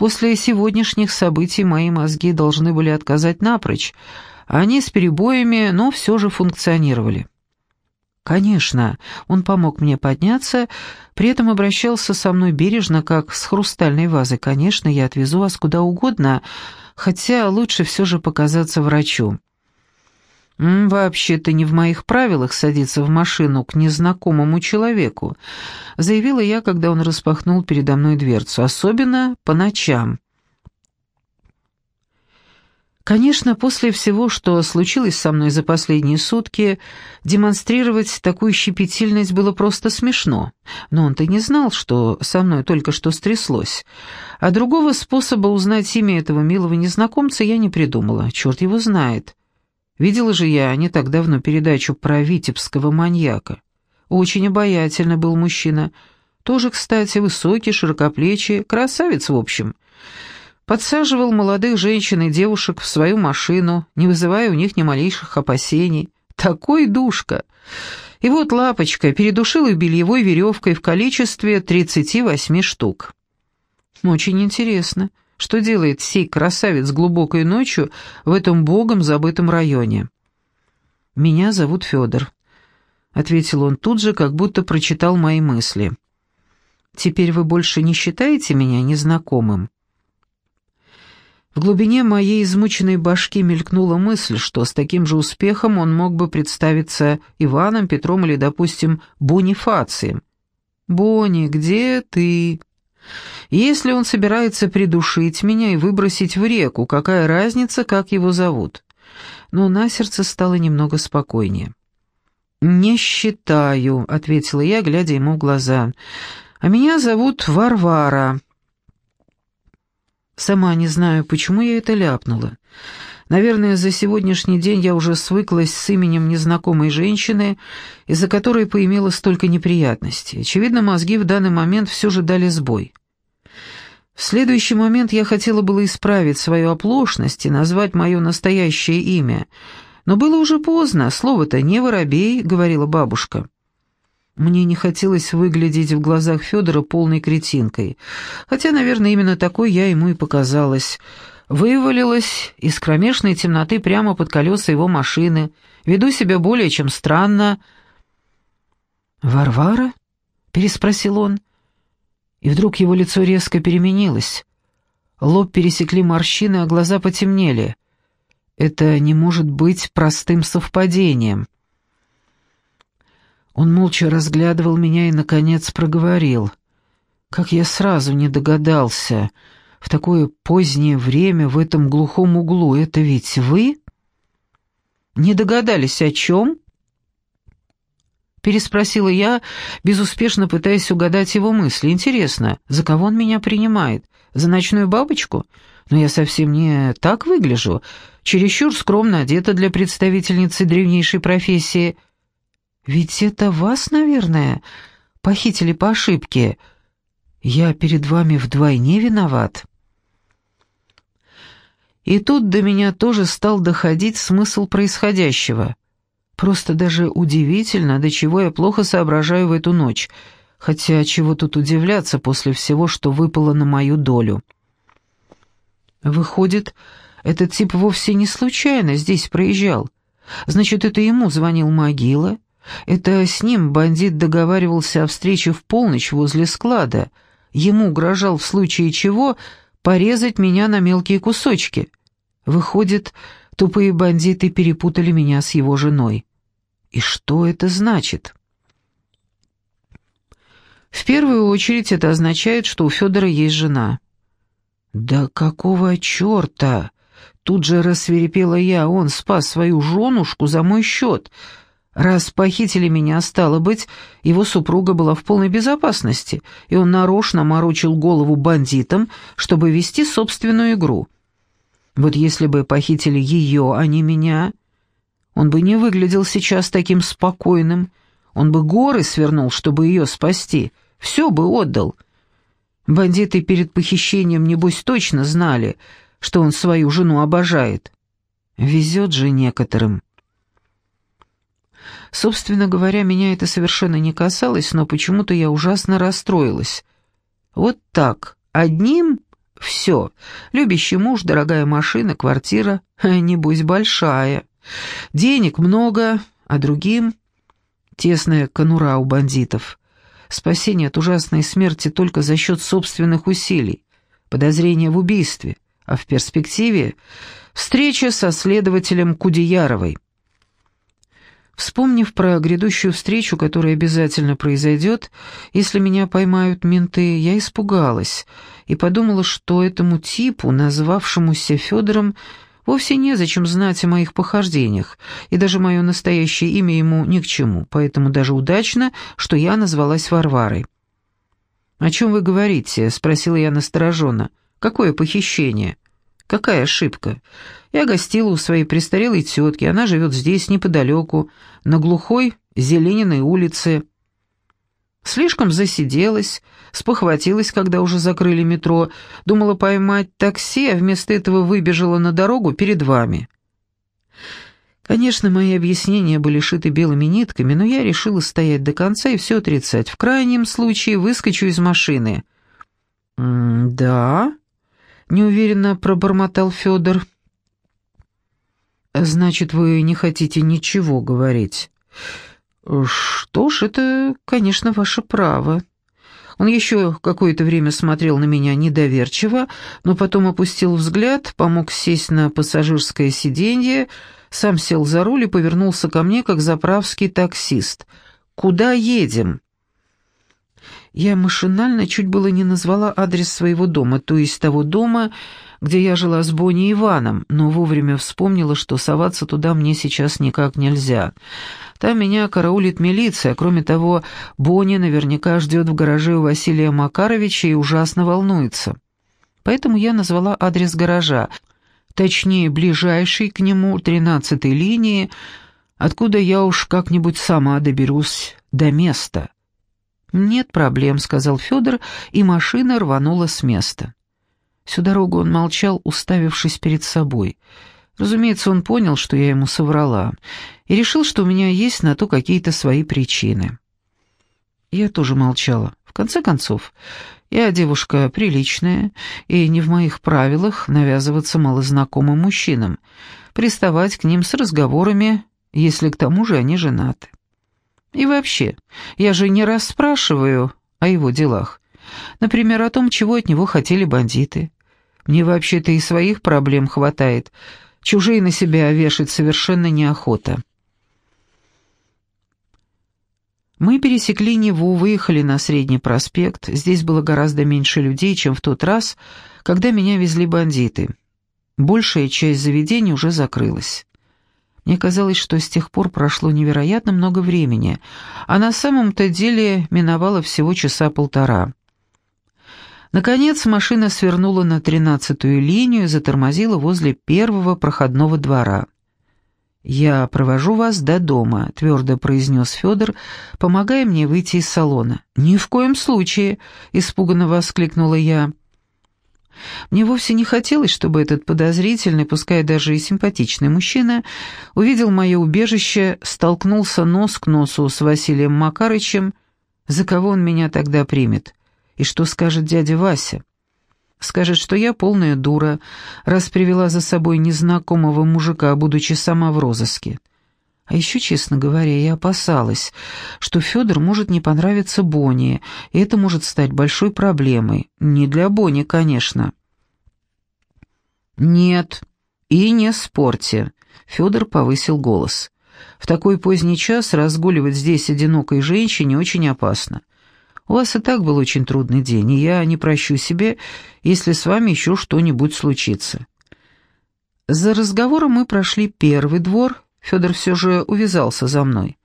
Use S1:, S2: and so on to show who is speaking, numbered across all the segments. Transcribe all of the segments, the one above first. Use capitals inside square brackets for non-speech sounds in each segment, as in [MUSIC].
S1: После сегодняшних событий мои мозги должны были отказать напрочь, они с перебоями, но все же функционировали. Конечно, он помог мне подняться, при этом обращался со мной бережно, как с хрустальной вазой. Конечно, я отвезу вас куда угодно, хотя лучше все же показаться врачу. «Вообще-то не в моих правилах садиться в машину к незнакомому человеку», заявила я, когда он распахнул передо мной дверцу, особенно по ночам. Конечно, после всего, что случилось со мной за последние сутки, демонстрировать такую щепетильность было просто смешно. Но он-то не знал, что со мной только что стряслось. А другого способа узнать имя этого милого незнакомца я не придумала. Черт его знает. Видела же я не так давно передачу про витебского маньяка. Очень обаятельный был мужчина. Тоже, кстати, высокий, широкоплечий, красавец в общем подсаживал молодых женщин и девушек в свою машину, не вызывая у них ни малейших опасений. Такой душка! И вот лапочка передушил их бельевой веревкой в количестве 38 штук. Очень интересно, что делает сей красавец глубокой ночью в этом богом забытом районе. «Меня зовут Федор», — ответил он тут же, как будто прочитал мои мысли. «Теперь вы больше не считаете меня незнакомым?» В глубине моей измученной башки мелькнула мысль, что с таким же успехом он мог бы представиться Иваном, Петром или, допустим, Бонифацием. «Бонни, где ты?» «Если он собирается придушить меня и выбросить в реку, какая разница, как его зовут?» Но на сердце стало немного спокойнее. «Не считаю», — ответила я, глядя ему в глаза. «А меня зовут Варвара». Сама не знаю, почему я это ляпнула. Наверное, за сегодняшний день я уже свыклась с именем незнакомой женщины, из-за которой поимела столько неприятностей. Очевидно, мозги в данный момент все же дали сбой. В следующий момент я хотела было исправить свою оплошность и назвать мое настоящее имя, но было уже поздно, слово-то не воробей, говорила бабушка. Мне не хотелось выглядеть в глазах Федора полной кретинкой, хотя, наверное, именно такой я ему и показалась. Вывалилась из кромешной темноты прямо под колеса его машины, веду себя более чем странно. «Варвара?» — переспросил он. И вдруг его лицо резко переменилось. Лоб пересекли морщины, а глаза потемнели. Это не может быть простым совпадением. Он молча разглядывал меня и, наконец, проговорил. «Как я сразу не догадался. В такое позднее время в этом глухом углу. Это ведь вы?» «Не догадались о чем?» Переспросила я, безуспешно пытаясь угадать его мысли. «Интересно, за кого он меня принимает? За ночную бабочку? Но я совсем не так выгляжу. Чересчур скромно одета для представительницы древнейшей профессии». Ведь это вас, наверное, похитили по ошибке. Я перед вами вдвойне виноват. И тут до меня тоже стал доходить смысл происходящего. Просто даже удивительно, до чего я плохо соображаю в эту ночь, хотя чего тут удивляться после всего, что выпало на мою долю. Выходит, этот тип вовсе не случайно здесь проезжал. Значит, это ему звонил Могила, это с ним бандит договаривался о встрече в полночь возле склада. Ему угрожал в случае чего порезать меня на мелкие кусочки. Выходит, тупые бандиты перепутали меня с его женой. И что это значит? В первую очередь это означает, что у Федора есть жена. «Да какого черта?» Тут же рассверепела я, он спас свою женушку за мой счет — Раз похитили меня, стало быть, его супруга была в полной безопасности, и он нарочно морочил голову бандитам, чтобы вести собственную игру. Вот если бы похитили ее, а не меня, он бы не выглядел сейчас таким спокойным, он бы горы свернул, чтобы ее спасти, все бы отдал. Бандиты перед похищением, небось, точно знали, что он свою жену обожает. Везет же некоторым. Собственно говоря, меня это совершенно не касалось, но почему-то я ужасно расстроилась. Вот так, одним Все. Любящий муж, дорогая машина, квартира, [LAUGHS] небось, большая. Денег много, а другим — тесная конура у бандитов. Спасение от ужасной смерти только за счет собственных усилий, подозрение в убийстве, а в перспективе — встреча со следователем Кудеяровой. Вспомнив про грядущую встречу, которая обязательно произойдет, если меня поймают менты, я испугалась и подумала, что этому типу, назвавшемуся Федором, вовсе незачем знать о моих похождениях, и даже мое настоящее имя ему ни к чему, поэтому даже удачно, что я назвалась Варварой. «О чем вы говорите?» — спросила я настороженно. «Какое похищение?» Какая ошибка? Я гостила у своей престарелой тетки, она живет здесь, неподалеку, на глухой Зелениной улице. Слишком засиделась, спохватилась, когда уже закрыли метро, думала поймать такси, а вместо этого выбежала на дорогу перед вами. Конечно, мои объяснения были шиты белыми нитками, но я решила стоять до конца и все отрицать. В крайнем случае выскочу из машины. «Да?» Неуверенно пробормотал Федор. «Значит, вы не хотите ничего говорить?» «Что ж, это, конечно, ваше право». Он еще какое-то время смотрел на меня недоверчиво, но потом опустил взгляд, помог сесть на пассажирское сиденье, сам сел за руль и повернулся ко мне, как заправский таксист. «Куда едем?» Я машинально чуть было не назвала адрес своего дома, то есть того дома, где я жила с Бонни и Иваном, но вовремя вспомнила, что соваться туда мне сейчас никак нельзя. Там меня караулит милиция, кроме того, Бонни наверняка ждет в гараже у Василия Макаровича и ужасно волнуется. Поэтому я назвала адрес гаража, точнее, ближайший к нему, тринадцатой линии, откуда я уж как-нибудь сама доберусь до места. «Нет проблем», — сказал Федор, и машина рванула с места. Всю дорогу он молчал, уставившись перед собой. Разумеется, он понял, что я ему соврала, и решил, что у меня есть на то какие-то свои причины. Я тоже молчала. В конце концов, я девушка приличная, и не в моих правилах навязываться малознакомым мужчинам, приставать к ним с разговорами, если к тому же они женаты. И вообще, я же не расспрашиваю о его делах. Например, о том, чего от него хотели бандиты. Мне вообще-то и своих проблем хватает. Чужие на себя вешать совершенно неохота. Мы пересекли Неву, выехали на Средний проспект. Здесь было гораздо меньше людей, чем в тот раз, когда меня везли бандиты. Большая часть заведений уже закрылась. Мне казалось, что с тех пор прошло невероятно много времени, а на самом-то деле миновало всего часа полтора. Наконец машина свернула на тринадцатую линию и затормозила возле первого проходного двора. «Я провожу вас до дома», — твердо произнес Федор, помогая мне выйти из салона. «Ни в коем случае», — испуганно воскликнула я. Мне вовсе не хотелось, чтобы этот подозрительный, пускай даже и симпатичный мужчина, увидел мое убежище, столкнулся нос к носу с Василием Макарычем, за кого он меня тогда примет. И что скажет дядя Вася? Скажет, что я полная дура, раз привела за собой незнакомого мужика, будучи сама в розыске. А еще, честно говоря, я опасалась, что Федор может не понравиться Бонни, и это может стать большой проблемой. Не для Бонни, конечно. «Нет, и не спорьте», — Федор повысил голос. «В такой поздний час разгуливать здесь одинокой женщине очень опасно. У вас и так был очень трудный день, и я не прощу себе, если с вами еще что-нибудь случится». За разговором мы прошли первый двор, Федор все же увязался за мной.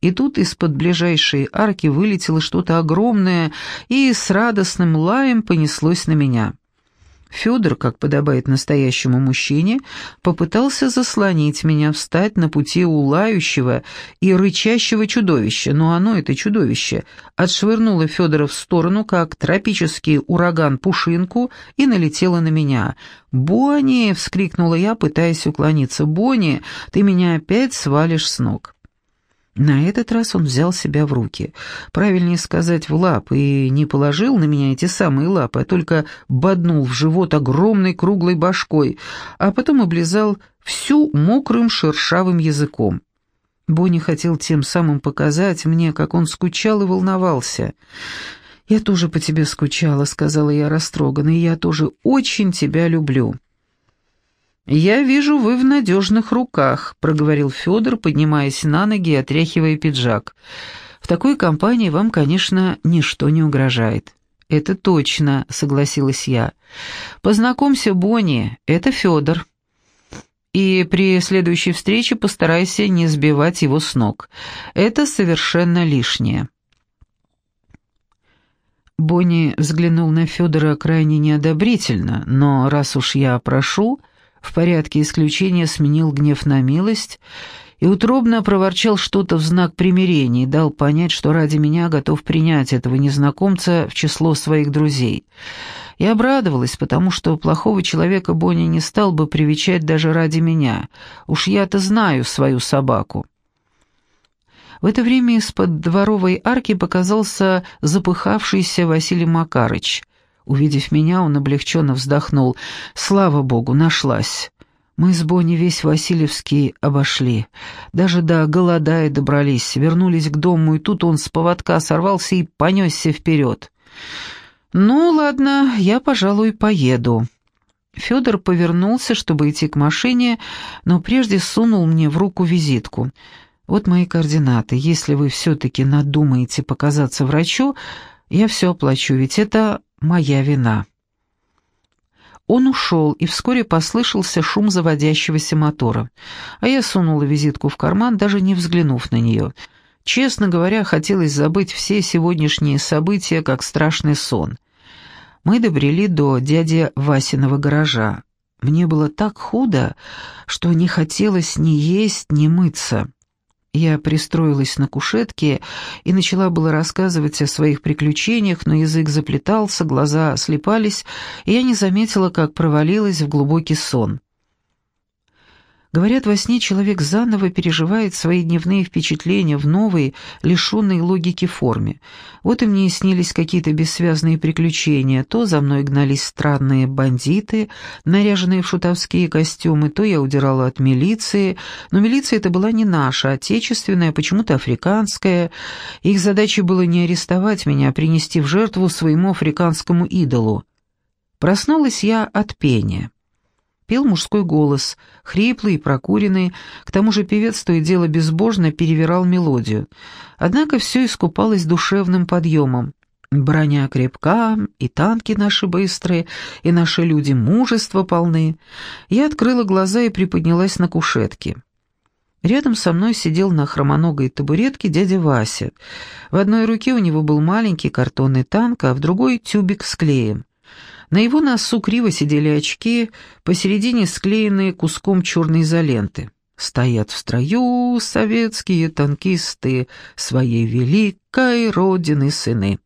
S1: И тут из-под ближайшей арки вылетело что-то огромное и с радостным лаем понеслось на меня. Федор, как подобает настоящему мужчине, попытался заслонить меня, встать на пути у лающего и рычащего чудовища, но оно, это чудовище, отшвырнуло Федора в сторону, как тропический ураган пушинку, и налетело на меня. «Бонни!» — вскрикнула я, пытаясь уклониться. «Бонни, ты меня опять свалишь с ног!» На этот раз он взял себя в руки. Правильнее сказать, в лапы, и не положил на меня эти самые лапы, а только боднул в живот огромной круглой башкой, а потом облизал всю мокрым шершавым языком. Бонни хотел тем самым показать мне, как он скучал и волновался. «Я тоже по тебе скучала», — сказала я растроганно, — «и я тоже очень тебя люблю». «Я вижу, вы в надежных руках», — проговорил Федор, поднимаясь на ноги и отряхивая пиджак. «В такой компании вам, конечно, ничто не угрожает». «Это точно», — согласилась я. «Познакомься, Бонни, это Федор. И при следующей встрече постарайся не сбивать его с ног. Это совершенно лишнее». Бонни взглянул на Федора крайне неодобрительно, но раз уж я прошу, в порядке исключения сменил гнев на милость и утробно проворчал что-то в знак примирения и дал понять, что ради меня готов принять этого незнакомца в число своих друзей. Я обрадовалась, потому что плохого человека Бонни не стал бы привечать даже ради меня. Уж я-то знаю свою собаку. В это время из-под дворовой арки показался запыхавшийся Василий Макарыч. Увидев меня, он облегченно вздохнул. «Слава богу, нашлась!» Мы с Бонни весь Васильевский обошли. Даже до голодая добрались, вернулись к дому, и тут он с поводка сорвался и понесся вперед. «Ну, ладно, я, пожалуй, поеду». Федор повернулся, чтобы идти к машине, но прежде сунул мне в руку визитку. «Вот мои координаты. Если вы все-таки надумаете показаться врачу, я все оплачу, ведь это моя вина». Он ушел, и вскоре послышался шум заводящегося мотора. А я сунула визитку в карман, даже не взглянув на нее. Честно говоря, хотелось забыть все сегодняшние события, как страшный сон. Мы добрели до дяди Васиного гаража. Мне было так худо, что не хотелось ни есть, ни мыться. Я пристроилась на кушетке и начала было рассказывать о своих приключениях, но язык заплетался, глаза слепались, и я не заметила, как провалилась в глубокий сон. Говорят, во сне человек заново переживает свои дневные впечатления в новой, лишенной логики форме. Вот и мне снились какие-то бессвязные приключения. То за мной гнались странные бандиты, наряженные в шутовские костюмы, то я удирала от милиции. Но милиция это была не наша, а отечественная, почему-то африканская. Их задачей было не арестовать меня, а принести в жертву своему африканскому идолу. Проснулась я от пения пел мужской голос, хриплый и прокуренный, к тому же певец то и дело безбожно перевирал мелодию. Однако все искупалось душевным подъемом. Броня крепка, и танки наши быстрые, и наши люди мужества полны. Я открыла глаза и приподнялась на кушетке. Рядом со мной сидел на хромоногой табуретке дядя Вася. В одной руке у него был маленький картонный танк, а в другой — тюбик с клеем. На его носу криво сидели очки, посередине склеенные куском черной изоленты. Стоят в строю советские танкисты своей великой родины сыны.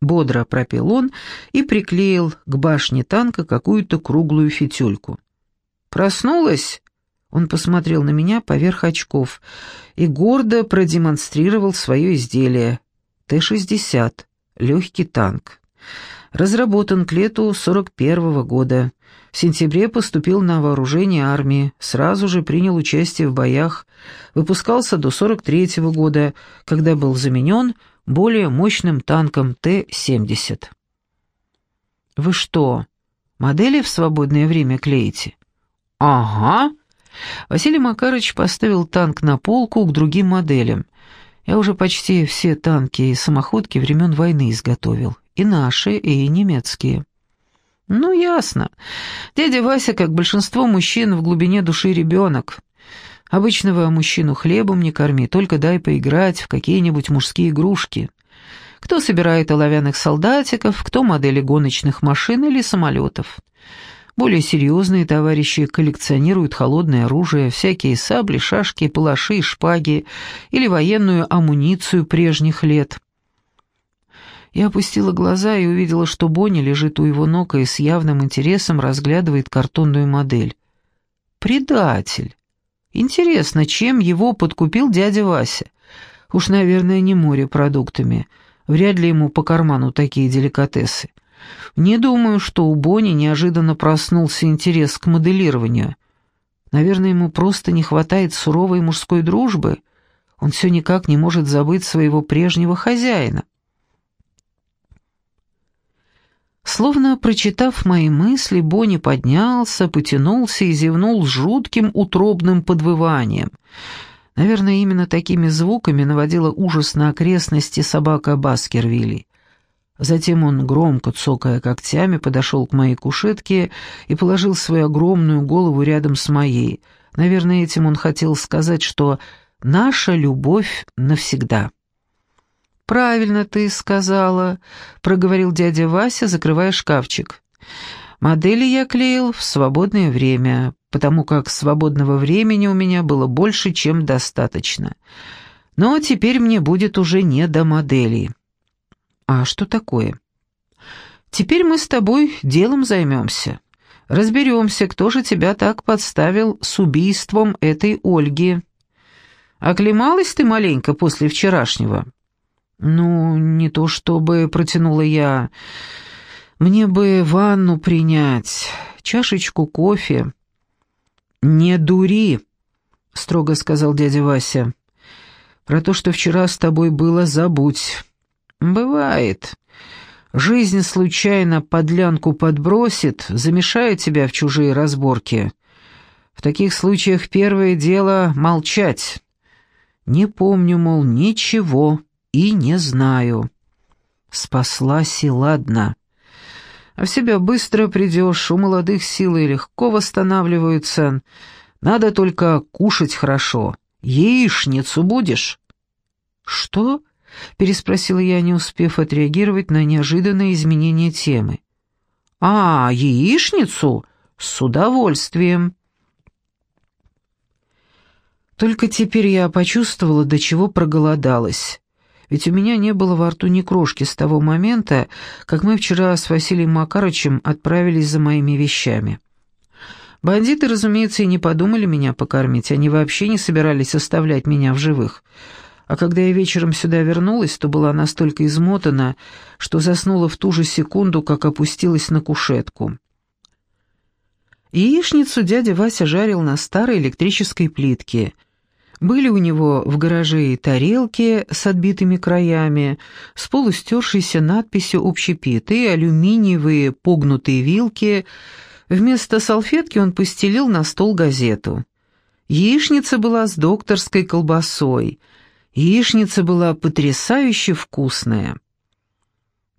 S1: Бодро пропел он и приклеил к башне танка какую-то круглую фитюльку. «Проснулась?» Он посмотрел на меня поверх очков и гордо продемонстрировал свое изделие. Т-60, легкий танк разработан к лету 41 -го года. В сентябре поступил на вооружение армии, сразу же принял участие в боях, выпускался до 43 -го года, когда был заменен более мощным танком Т-70. «Вы что, модели в свободное время клеите?» «Ага». Василий Макарович поставил танк на полку к другим моделям. Я уже почти все танки и самоходки времен войны изготовил и наши, и немецкие. Ну, ясно. Дядя Вася, как большинство мужчин, в глубине души ребенок. Обычного мужчину хлебом не корми, только дай поиграть в какие-нибудь мужские игрушки. Кто собирает оловянных солдатиков, кто модели гоночных машин или самолетов. Более серьезные товарищи коллекционируют холодное оружие, всякие сабли, шашки, палаши, шпаги или военную амуницию прежних лет. Я опустила глаза и увидела, что Бонни лежит у его ног и с явным интересом разглядывает картонную модель. «Предатель! Интересно, чем его подкупил дядя Вася? Уж, наверное, не морепродуктами. Вряд ли ему по карману такие деликатесы. Не думаю, что у Бонни неожиданно проснулся интерес к моделированию. Наверное, ему просто не хватает суровой мужской дружбы. Он все никак не может забыть своего прежнего хозяина. Словно прочитав мои мысли, Бонни поднялся, потянулся и зевнул жутким утробным подвыванием. Наверное, именно такими звуками наводила ужас на окрестности собака Баскервилли. Затем он, громко цокая когтями, подошел к моей кушетке и положил свою огромную голову рядом с моей. Наверное, этим он хотел сказать, что наша любовь навсегда. «Правильно ты сказала», — проговорил дядя Вася, закрывая шкафчик. «Модели я клеил в свободное время, потому как свободного времени у меня было больше, чем достаточно. Но теперь мне будет уже не до моделей». «А что такое?» «Теперь мы с тобой делом займемся. Разберемся, кто же тебя так подставил с убийством этой Ольги. Оклемалась ты маленько после вчерашнего?» «Ну, не то чтобы...» — протянула я. «Мне бы ванну принять, чашечку кофе». «Не дури», — строго сказал дядя Вася. «Про то, что вчера с тобой было, забудь. Бывает. Жизнь случайно подлянку подбросит, замешает тебя в чужие разборки. В таких случаях первое дело — молчать. Не помню, мол, ничего» и не знаю. Спаслась и ладно. А в себя быстро придешь, у молодых силы легко восстанавливаются. Надо только кушать хорошо. Яичницу будешь?» «Что?» — переспросила я, не успев отреагировать на неожиданное изменение темы. «А, яичницу? С удовольствием!» Только теперь я почувствовала, до чего проголодалась ведь у меня не было во рту ни крошки с того момента, как мы вчера с Василием Макарычем отправились за моими вещами. Бандиты, разумеется, и не подумали меня покормить, они вообще не собирались оставлять меня в живых. А когда я вечером сюда вернулась, то была настолько измотана, что заснула в ту же секунду, как опустилась на кушетку. Яичницу дядя Вася жарил на старой электрической плитке — были у него в гараже тарелки с отбитыми краями, с полустершейся надписью «Общепит» и алюминиевые погнутые вилки. Вместо салфетки он постелил на стол газету. Яичница была с докторской колбасой. Яичница была потрясающе вкусная.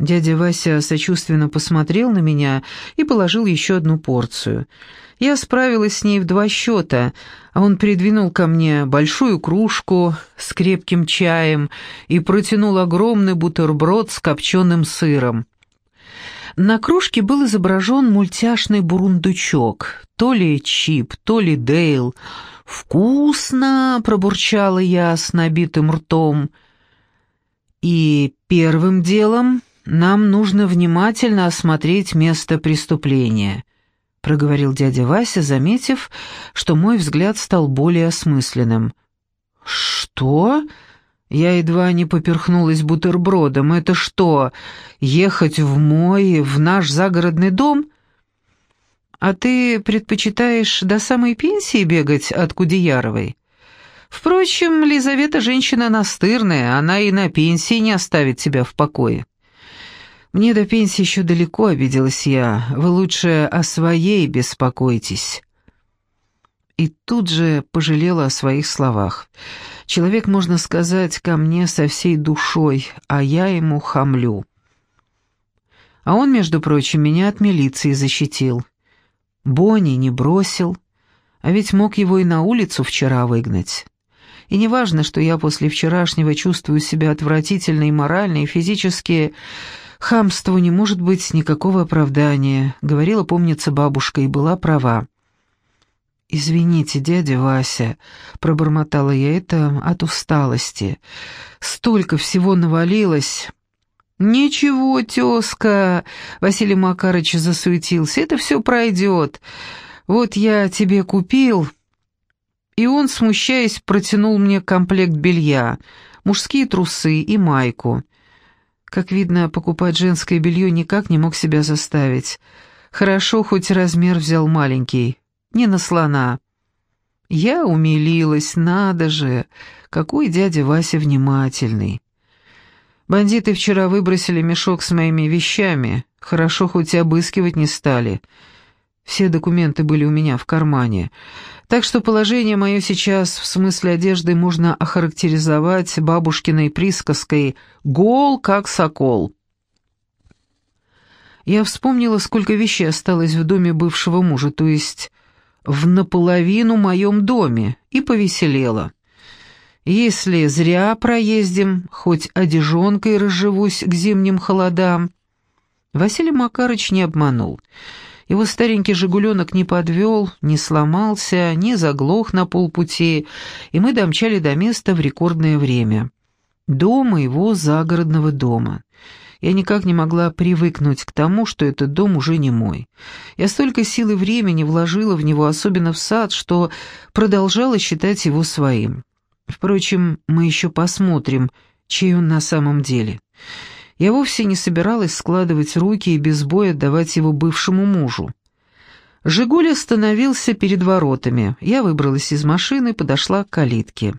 S1: Дядя Вася сочувственно посмотрел на меня и положил еще одну порцию. Я справилась с ней в два счета, а он придвинул ко мне большую кружку с крепким чаем и протянул огромный бутерброд с копченым сыром. На кружке был изображен мультяшный бурундучок, то ли Чип, то ли Дейл. «Вкусно!» — пробурчала я с набитым ртом. И первым делом нам нужно внимательно осмотреть место преступления», — проговорил дядя Вася, заметив, что мой взгляд стал более осмысленным. «Что?» Я едва не поперхнулась бутербродом. «Это что, ехать в мой, в наш загородный дом?» «А ты предпочитаешь до самой пенсии бегать от Кудеяровой?» «Впрочем, Лизавета женщина настырная, она и на пенсии не оставит тебя в покое». «Мне до пенсии еще далеко», — обиделась я. «Вы лучше о своей беспокойтесь». И тут же пожалела о своих словах. Человек, можно сказать, ко мне со всей душой, а я ему хамлю. А он, между прочим, меня от милиции защитил. Бонни не бросил, а ведь мог его и на улицу вчера выгнать. И не важно, что я после вчерашнего чувствую себя отвратительно и морально, и физически... «Хамству не может быть никакого оправдания», — говорила, помнится, бабушка, и была права. «Извините, дядя Вася», — пробормотала я это от усталости. «Столько всего навалилось». «Ничего, тезка», — Василий Макарыч засуетился, — «это все пройдет. Вот я тебе купил». И он, смущаясь, протянул мне комплект белья. мужские трусы и майку. Как видно, покупать женское белье никак не мог себя заставить. Хорошо, хоть размер взял маленький, не на слона. Я умилилась, надо же, какой дядя Вася внимательный. Бандиты вчера выбросили мешок с моими вещами, хорошо хоть обыскивать не стали. Все документы были у меня в кармане. Так что положение мое сейчас в смысле одежды можно охарактеризовать бабушкиной присказкой «гол, как сокол». Я вспомнила, сколько вещей осталось в доме бывшего мужа, то есть в наполовину моем доме, и повеселела. Если зря проездим, хоть одежонкой разживусь к зимним холодам. Василий Макарыч не обманул. Его старенький «Жигуленок» не подвел, не сломался, не заглох на полпути, и мы домчали до места в рекордное время. Дома его загородного дома. Я никак не могла привыкнуть к тому, что этот дом уже не мой. Я столько сил и времени вложила в него, особенно в сад, что продолжала считать его своим. Впрочем, мы еще посмотрим, чей он на самом деле. Я вовсе не собиралась складывать руки и без боя отдавать его бывшему мужу. «Жигуль» остановился перед воротами. Я выбралась из машины, подошла к калитке.